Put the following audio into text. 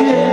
Yeah.